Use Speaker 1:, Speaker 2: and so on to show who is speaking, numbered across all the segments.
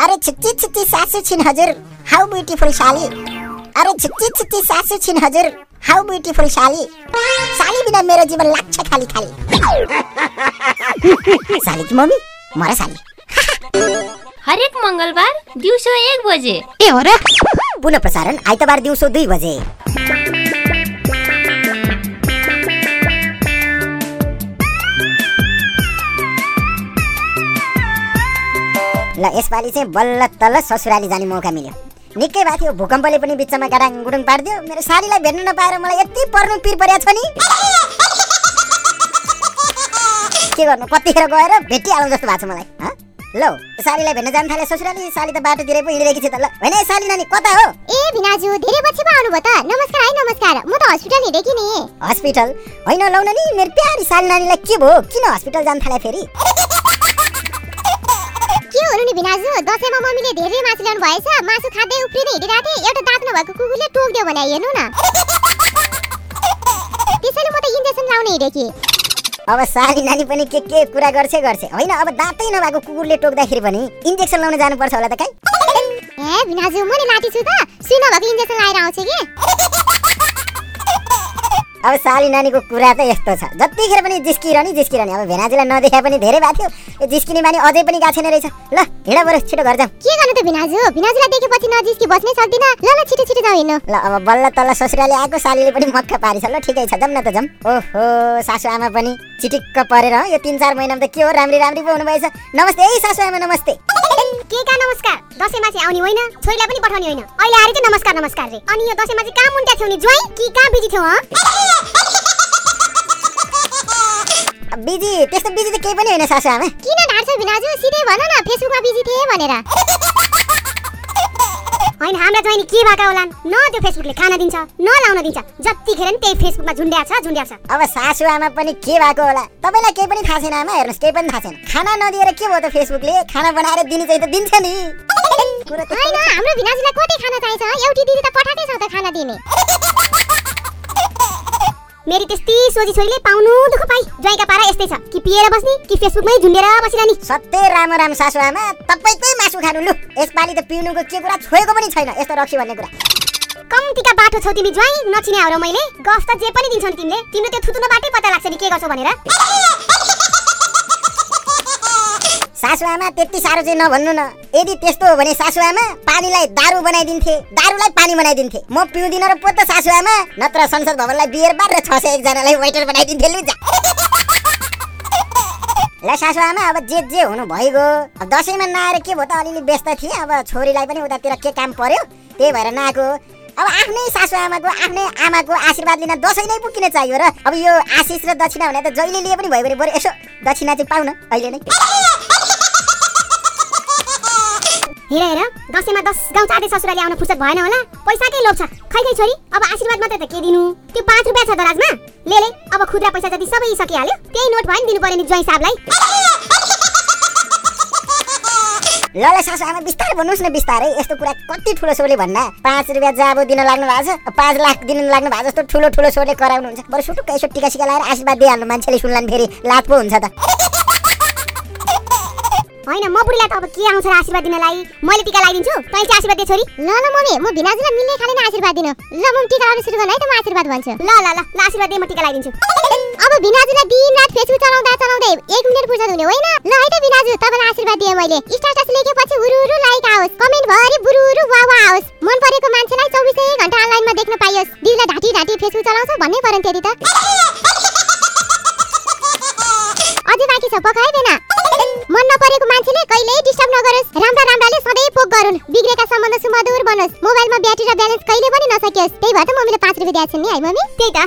Speaker 1: अरे छिच्ची छिच्ची सासू छिन् हजुर हाउ ब्युटिफुल साली अरे छिच्ची छिच्ची सासू छिन् हजुर हाउ ब्युटिफुल साली साली बिना मेरो जीवन लाग्छ खाली खाली। साली कि मम्मी मर साली
Speaker 2: हरेक मङ्गलबार दिउँसो एक बजे।
Speaker 1: ए हो र। पुनः प्रसारण आइतबार दिउँसो दुई बजे। ल यसपालि चाहिँ बल्ल तल्ल ससुराली जाने मौका मिल्यो। निकै भएको थियो भूकम्पले पनि बिचमा गाडाङ गुडुङ पारिदियो। मेरो सालीलाई भेट्न नपाएर मलाई यति पर्नु पिर परेको छ नि। के गर्नु कतिखेर गएर भेटिहालौँ जस्तो भएको छ मलाई? ल सालीलाई भेट्न जान थाले ससुराली साली त बाटोतिरै पो हिँडिरहेकी छ त ल। होइन साली नानी कता हो?
Speaker 3: ए भिनाजु धेरै पछि पो आउनुभयो त। नमस्कार है नमस्कार। म त हस्पिटल हिँडेकी नि।
Speaker 1: हस्पिटल? होइन लौ नि मेरो प्यारी साली नानीलाई के भयो? किन हस्पिटल जान थाले फेरि?
Speaker 3: के हो नि भिनाजु दसैँमा मम्मीले धेरै मासु ल्याउनु भएछ मासु खाँदै उफ्रिँदै हिँडिरहेको थिएँ एउटा दाँत नभएको कुकुरले टोकिदियो भने हेर्नु न। त्यसैले म त इन्जेक्सन लाउने हिँडेकी।
Speaker 1: अब साली नानी पनि के के कुरा गर्छ गर्छ। होइन अब दाँतै नभएको कुकुरले टोक्दाखेरि पनि इन्जेक्सन लाउन जानुपर्छ होला त काई
Speaker 3: ए भिनाजु म नि लाटी छु त सुई नभएको इन्जेक्सन लाएर आउँछु कि।
Speaker 1: अब साली नानीको कुरा त यस्तो छ। जतिखेर पनि जिस्किरहने जिस्किरहने। अब भेनाजीलाई नदेखा पनि धेरै भएको थियो। यो जिस्किने बानी अझै पनि गएको छैन रहेछ। ल हिँड बरु छिटो घर जाउँ
Speaker 3: गर्नु त भिनाजु भिनाजुलाई देखेपछि नजिस्की बस्नै सक्दिनँ ल ल छिटो छिटो जाउँ हिँड्नु
Speaker 1: ल अब बल्ल तल्ल ससुराले आएको सालीले पनि मक्का पारिछ ल ठिकै छ जाउँ न त जाउँ ओहो सासु आमा पनि चिटिक्क परेर यो तिन चार महिनामा त के हो राम्री राम्री पो हुनुभएछ नमस्ते है सासु आमा नमस्ते
Speaker 3: के का नमस्कार दसैँमा चाहिँ आउने होइन छोरीलाई पनि पठाउने होइन अहिले आएर चाहिँ नमस्कार नमस्कार रे अनि यो दसैँमा चाहिँ कहाँ मुन्टा थियो नि ज्वाइँ कि कहाँ बिजी थियो
Speaker 1: बिजी त्यस्तो बिजी त केही पनि होइन सासु आमा
Speaker 3: किन ढाड्छौ भिनाजु सिधै भन न फेसबुकमा बिजी थिए भनेर होइन हाम्रा ज्वाइँ के भएका होलान्? न त्यो फेसबुकले खाना दिन्छ न लाउन दिन्छ। जतिखेर नि त्यही फेसबुकमा झुन्ड्या छ झुन्ड्या छ।
Speaker 1: अब सासु आमा पनि के भएको होला? तपाईँलाई केही पनि थाहा छैन आमा। हेर्नुहोस् केही पनि थाहा छैन। खाना नदिएर के भयो त फेसबुकले? खाना बनाएर दिने चाहिँ त दिन्छ नि।
Speaker 3: होइन हाम्रो भिनाजुलाई कति खाना चाहिन्छ एउटी दिदी त पठाएकै छ त खाना दिने। मेरी त्यस्तै सोझी छोरीले पाउनु दुःख पाइ ज्वाइँका पारा यस्तै छ। कि पिएर बस्ने कि फेसबुकमै झुन्डेर बसिरहने।
Speaker 1: सत्य राम राम सासु आमा तपाईँकै मासु खानु लु। यसपालि त पिउनुको के कुरा छोएको पनि छैन। यस्तो रक्सी भन्ने कुरा।
Speaker 3: कम्तीका बाटो छौ तिमी ज्वाइँ। नचिने र मैले। गफ त जे पनि दिन्छौ नि तिमीले। तिम्रो त्यो थुतुनो बाटै पत्ता लाग्छ नि के गर्छौ भनेर।
Speaker 1: सासु आमा त्यति साह्रो चाहिँ नभन्नु न। यदि त्यस्तो हो भने सासु आमा पानीलाई दारू बनाइदिन्थे। दारूलाई पानी बनाइदिन्थे। म पिउँदिन र पो त सासु आमा नत्र संसद भवनलाई बियर बार र छ सय एकजनालाई वेटर बनाइदिन्थे लु ल सासु आमा अब जे जे हुनु भइगयो। दसैँमा नआएर के भयो त? अलिअलि व्यस्त थिएँ। अब छोरीलाई पनि उतातिर के काम पर्यो? त्यही भएर नआएको। अब आफ्नै सासु आमाको आफ्नै आमाको आशीर्वाद लिन दसैँ नै पो किन चाहियो र अब यो आशिष र दक्षिणा भने त जहिले लिए पनि भयो भने बरु यसो दक्षिणा चाहिँ पाउन अहिले नै।
Speaker 3: हेर हेर दसैँमा दस गाउँ चाँडै ससुराली आउन फुर्सद भएन होला। पैसाकै लोभ छ। खै खै छोरी अब आशीर्वाद मात्रै त के दिनु? त्यो पाँच रुपियाँ छ दराजमा ले ले अब खुद्रा पैसा जति सबै सकिहाल्यो त्यही नोट भयो नि दिनु पर्यो नि ज्वाइँ साहबलाई।
Speaker 1: ल ल सासु आमा बिस्तारै भन्नुहोस् न बिस्तारै। यस्तो कुरा कति ठुलो सोले भन्दा पाँच रुपियाँ जाबो दिन लाग्नु भएको छ। पाँच लाख दिन लाग्नु भएको जस्तो ठुलो ठुलो सोले कराउनुहुन्छ। बरु सुटुक्क यसो टिका सिका लगाएर आशीर्वाद दिइहाल्नु मान्छेले सुन्लान् फेरि। लात पो हुन्छ त।
Speaker 3: होइन म बुढीलाई त अब के आउँछ र आशीर्वाद दिनलाई? मैले टिका लगाइदिन्छु तैँ चाहिँ आशीर्वाद दे छोरी। ल ल मम्मी म भिनाजुलाई मिल्ने खाले नै आशीर्वाद दिनु। ल म टिका लगाउनु सुरु गर्नु है त म आशीर्वाद भन्छु। ल ल ल ल आशीर्वाद दे म टिका लगाइदिन्छु। अब भिनाजुलाई दिन रात फेसबुक चलाउँदा चलाउँदै एक मिनट फुर्सद हुने होइन? ल है त भिनाजु तपाईँलाई आशीर्वाद दिएँ मैले। स्टाटस लेखेपछि हुरुरु लाइक आओस् कमेन्ट भरि बुरुरु वा वा आओस्। मन परेको मान्छेलाई चौबिसै घन्टा अनलाइनमा देख्न पाइयोस्। दिदीलाई ढाँटी ढाँटी फेसबुक चलाउँछ भन्नै पर्यो त्यति त। अझै बाँकी छ बेना। मन नपरेको मान्छेले कहिल्यै डिस्टर्ब नगरोस्। राम्रा राम्राले सधैँ पोक गरून्। बिग्रेका सम्बन्ध सुमधुर बनोस्। मोबाइलमा ब्याट्री र ब्यालेन्स कहिले पनि नसकियोस्। त्यही भएर त मम्मीले पाँच रुपियाँ दिएको छिन् नि है मम्मी? त्यही त।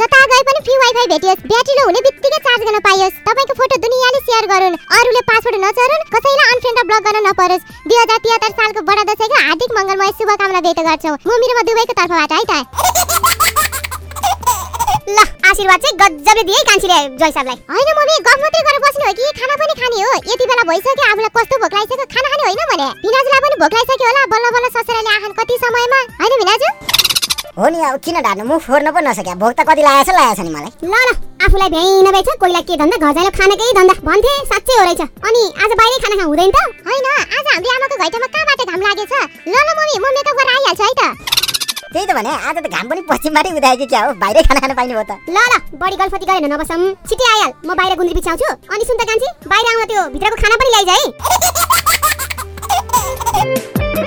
Speaker 3: जता गए पनि फ्री वाइफाई भेटियोस्। ब्याट्री लो हुने बित्तिकै चार्ज गर्न पाइयोस्। तपाईँको फोटो दुनियाँले सेयर गरून्। अरूले पासवर्ड नचरुन्। कसैलाई अनफ्रेन्ड र ब्लक गर्न नपरोस्। दुई हजार तिहत्तर सालको बडा दसैँको हार्दिक मङ्गलमय शुभकामना व्यक्त गर्छौँ। मम्मी र म दुवैको तर्फबाट है त? आशीर्वाद चाहिँ गजबले दिए कान्छीले जय साहबलाई होइन मम्मी गफ मात्रै गरेर बस्ने हो कि खाना पनि खाने हो। यति बेला भइसक्यो आफूलाई कस्तो भोक लागिसक्यो खाना खाने होइन भने। भिनाजुलाई पनि भोक लागिसक्यो होला बल्ल बल्ल ससुराले आखान कति समयमा। होइन भिनाजु?
Speaker 1: हो नि अब किन ढाड्नु? मुख फोर्न पो नसक्या। भोक त कति लागेको छ लागेको छ नि मलाई।
Speaker 3: ल ल आफूलाई भ्याइ नभएछ कोहीलाई के धन्दा घर जाएर खानाकै धन्दा। भन्थे साँच्चै हो रहेछ। अनि आज बाहिरै खाना खाँ हुँदैन त? होइन आज हाम्रो आमाको
Speaker 4: भइटामा कहाँबाट घाम लागेछ? ल ल मम्मी म मेकअप गरेर आइहाल्छु है त।
Speaker 1: त्यही त भने आज त घाम पनि पश्चिमबाटै उदायो कि क्या हो। बाहिरै खाना खान पाइने भयो त।
Speaker 4: ल ल बढी गल्फती गरेन नबसम। छिटै आइहाल म बाहिर गुन्द्री बिछाउँछु। अनि सुन त कान्छी बाहिर आउँदा त्यो भित्रको खाना पनि ल्याइज है।